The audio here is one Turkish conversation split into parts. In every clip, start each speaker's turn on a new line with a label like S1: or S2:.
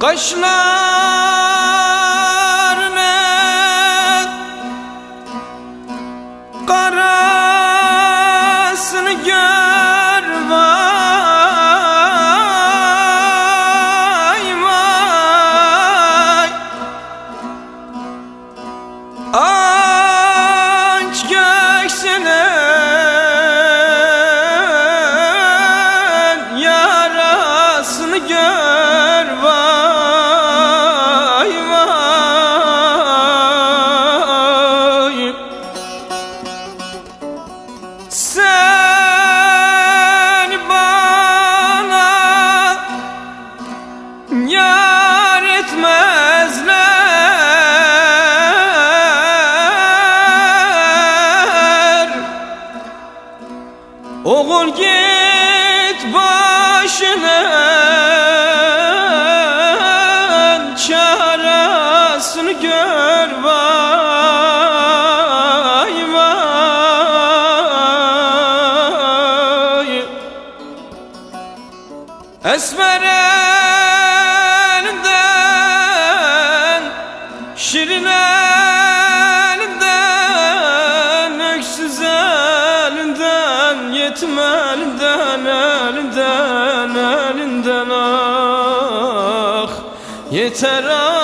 S1: قشنا Oğul git başının çaresini gör vay vay. Esmer elinden Şirin Elinden ah Yeter ağlattın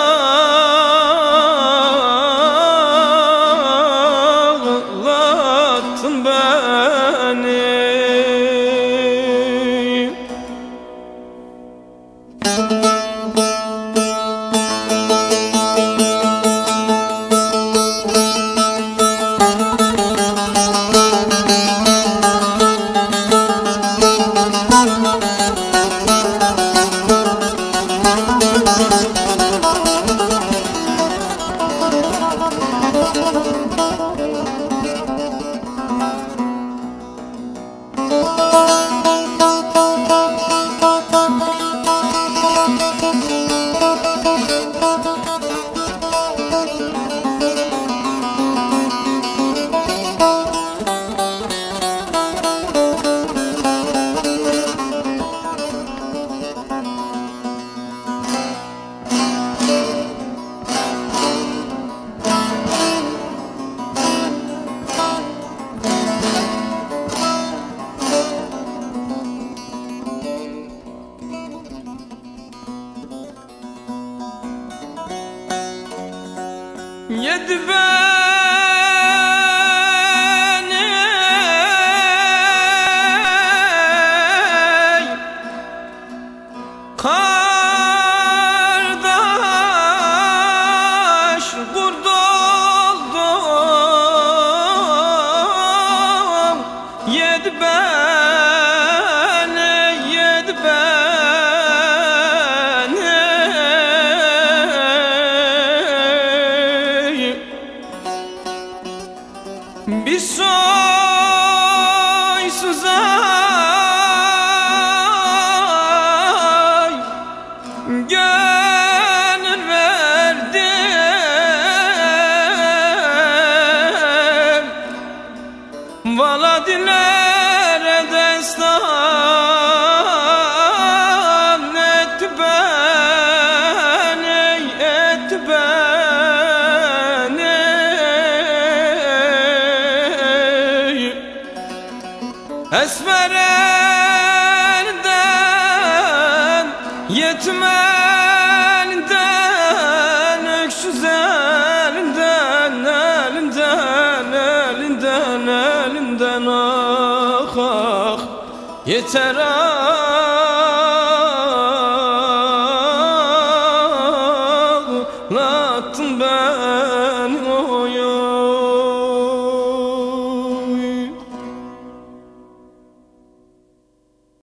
S1: Yedi beni. Kardeş kurd oldum bir soysuz Esmer elinden Yetim elinden Öksüz elinden Elinden, elinden, elinden Ah ah. Yeter ah